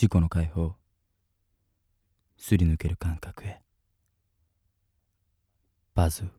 自己の解放。すり抜ける感覚へ。バズ